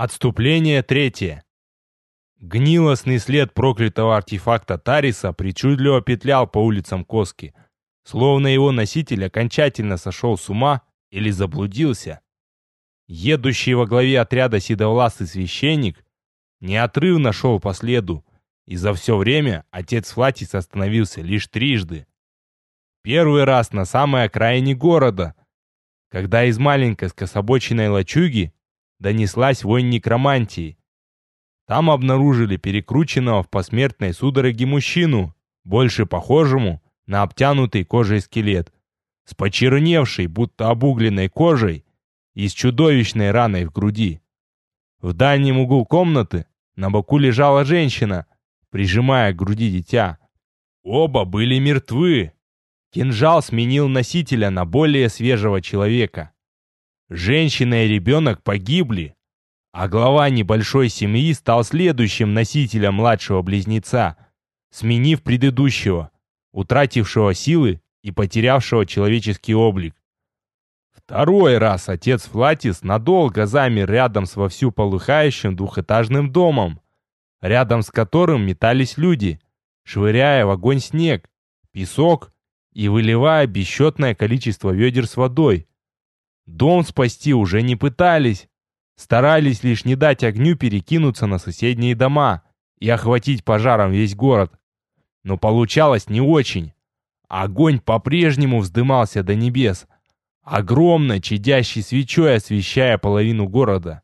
Отступление третье. Гнилостный след проклятого артефакта Тариса причудливо петлял по улицам Коски, словно его носитель окончательно сошел с ума или заблудился. Едущий во главе отряда седовласый священник неотрывно шел по следу, и за все время отец Флатис остановился лишь трижды. Первый раз на самой окраине города, когда из маленькой скособоченной лачуги донеслась вонь некромантии. Там обнаружили перекрученного в посмертной судороге мужчину, больше похожему на обтянутый кожей скелет, с почерневшей, будто обугленной кожей и с чудовищной раной в груди. В дальнем углу комнаты на боку лежала женщина, прижимая к груди дитя. Оба были мертвы. Кинжал сменил носителя на более свежего человека. Женщина и ребенок погибли, а глава небольшой семьи стал следующим носителем младшего близнеца, сменив предыдущего, утратившего силы и потерявшего человеческий облик. Второй раз отец Флатис надолго замер рядом с вовсю полыхающим двухэтажным домом, рядом с которым метались люди, швыряя в огонь снег, песок и выливая бесчетное количество ведер с водой. Дом спасти уже не пытались. Старались лишь не дать огню перекинуться на соседние дома и охватить пожаром весь город. Но получалось не очень. Огонь по-прежнему вздымался до небес, огромно чадящей свечой освещая половину города.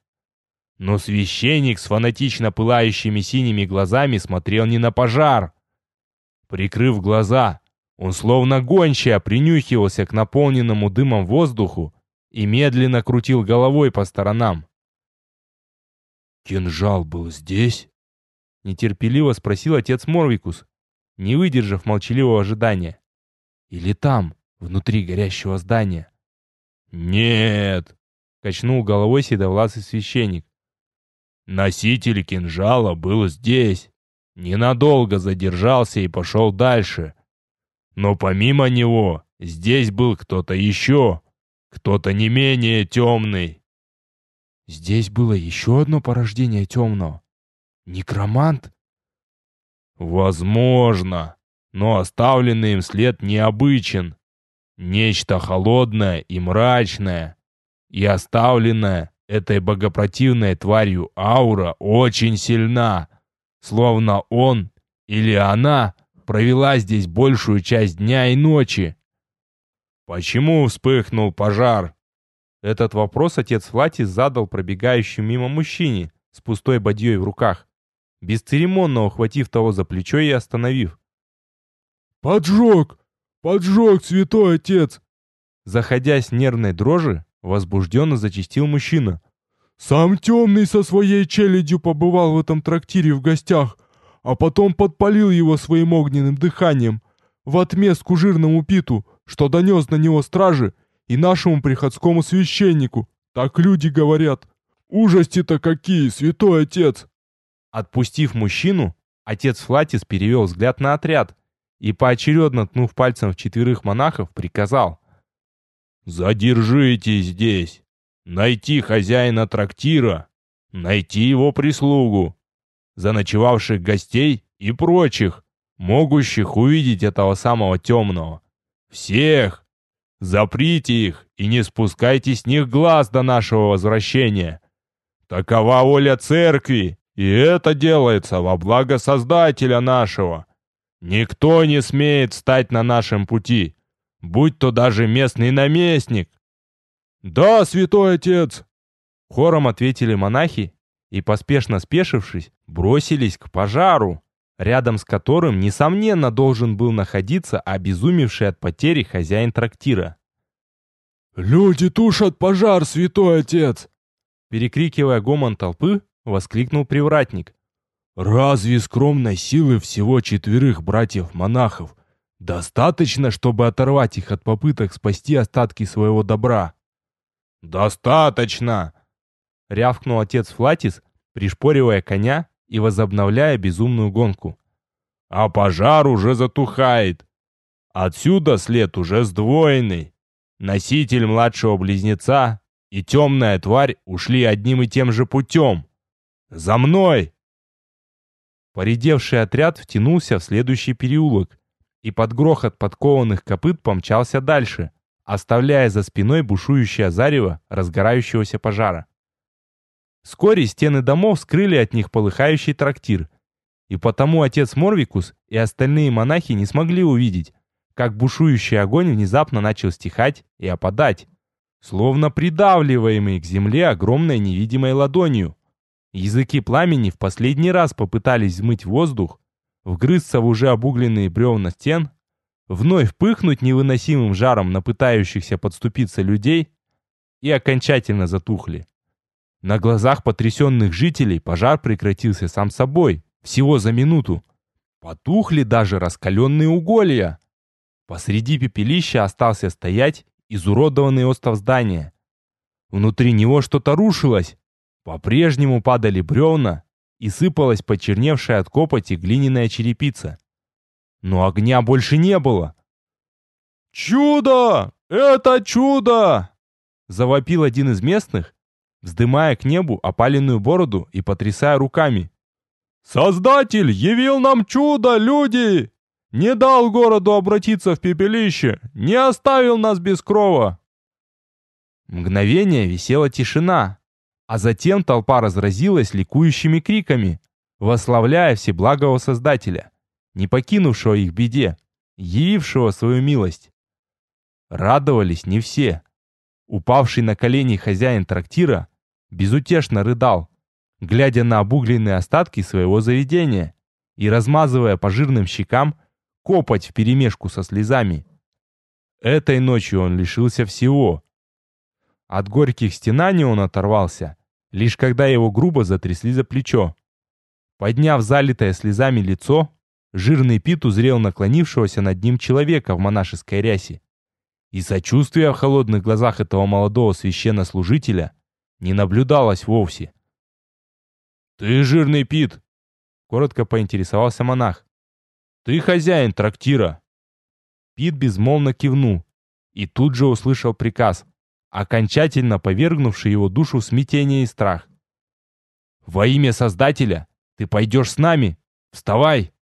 Но священник с фанатично пылающими синими глазами смотрел не на пожар. Прикрыв глаза, он словно гончая принюхивался к наполненному дымом воздуху и медленно крутил головой по сторонам. «Кинжал был здесь?» — нетерпеливо спросил отец Морвикус, не выдержав молчаливого ожидания. «Или там, внутри горящего здания?» «Нет!» — качнул головой седовласый священник. «Носитель кинжала был здесь, ненадолго задержался и пошел дальше. Но помимо него здесь был кто-то еще, кто-то не менее темный. Здесь было еще одно порождение темного. Некромант? Возможно, но оставленный им след необычен. Нечто холодное и мрачное. И оставленная этой богопротивной тварью аура очень сильна. Словно он или она провела здесь большую часть дня и ночи. Почему вспыхнул пожар? Этот вопрос отец Флатис задал пробегающему мимо мужчине с пустой бадьей в руках, бесцеремонно ухватив того за плечо и остановив. «Поджог! Поджог, святой отец!» Заходя с нервной дрожи, возбужденно зачистил мужчина. «Сам темный со своей челядью побывал в этом трактире в гостях, а потом подпалил его своим огненным дыханием в отместку жирному питу, что донес на него стражи и нашему приходскому священнику. Так люди говорят. Ужасти-то какие, святой отец!» Отпустив мужчину, отец Флатис перевел взгляд на отряд и, поочередно ткнув пальцем в четверых монахов, приказал. «Задержитесь здесь! Найти хозяина трактира, найти его прислугу, заночевавших гостей и прочих, могущих увидеть этого самого темного. Всех! Заприте их и не спускайте с них глаз до нашего возвращения. Такова воля церкви, и это делается во благо Создателя нашего. Никто не смеет стать на нашем пути, будь то даже местный наместник. «Да, святой отец!» Хором ответили монахи и, поспешно спешившись, бросились к пожару рядом с которым, несомненно, должен был находиться обезумевший от потери хозяин трактира. «Люди тушат пожар, святой отец!» Перекрикивая гомон толпы, воскликнул привратник. «Разве скромной силы всего четверых братьев-монахов достаточно, чтобы оторвать их от попыток спасти остатки своего добра?» «Достаточно!» — рявкнул отец Флатис, пришпоривая коня и возобновляя безумную гонку. А пожар уже затухает. Отсюда след уже сдвоенный. Носитель младшего близнеца и темная тварь ушли одним и тем же путем. За мной!» Поредевший отряд втянулся в следующий переулок и под грохот подкованных копыт помчался дальше, оставляя за спиной бушующее зарево разгорающегося пожара. Вскоре стены домов скрыли от них полыхающий трактир, и потому отец Морвикус и остальные монахи не смогли увидеть, как бушующий огонь внезапно начал стихать и опадать, словно придавливаемый к земле огромной невидимой ладонью. Языки пламени в последний раз попытались взмыть воздух, вгрызться в уже обугленные бревна стен, вновь пыхнуть невыносимым жаром на пытающихся подступиться людей и окончательно затухли. На глазах потрясенных жителей пожар прекратился сам собой, всего за минуту. Потухли даже раскаленные уголья. Посреди пепелища остался стоять изуродованный остов здания. Внутри него что-то рушилось. По-прежнему падали бревна и сыпалась почерневшая от копоти глиняная черепица. Но огня больше не было. «Чудо! Это чудо!» Завопил один из местных, вздымая к небу опаленную бороду и потрясая руками. «Создатель явил нам чудо, люди! Не дал городу обратиться в пепелище, не оставил нас без крова!» Мгновение висела тишина, а затем толпа разразилась ликующими криками, восславляя Всеблагого Создателя, не покинувшего их беде, явившего свою милость. Радовались не все. Упавший на колени хозяин трактира безутешно рыдал, глядя на обугленные остатки своего заведения и размазывая по жирным щекам копоть вперемешку со слезами. Этой ночью он лишился всего. От горьких стенаний он оторвался, лишь когда его грубо затрясли за плечо. Подняв залитое слезами лицо, жирный Пит узрел наклонившегося над ним человека в монашеской рясе. И сочувствия в холодных глазах этого молодого священнослужителя не наблюдалось вовсе. «Ты жирный Пит!» — коротко поинтересовался монах. «Ты хозяин трактира!» Пит безмолвно кивнул и тут же услышал приказ, окончательно повергнувший его душу в смятение и страх. «Во имя Создателя ты пойдешь с нами! Вставай!»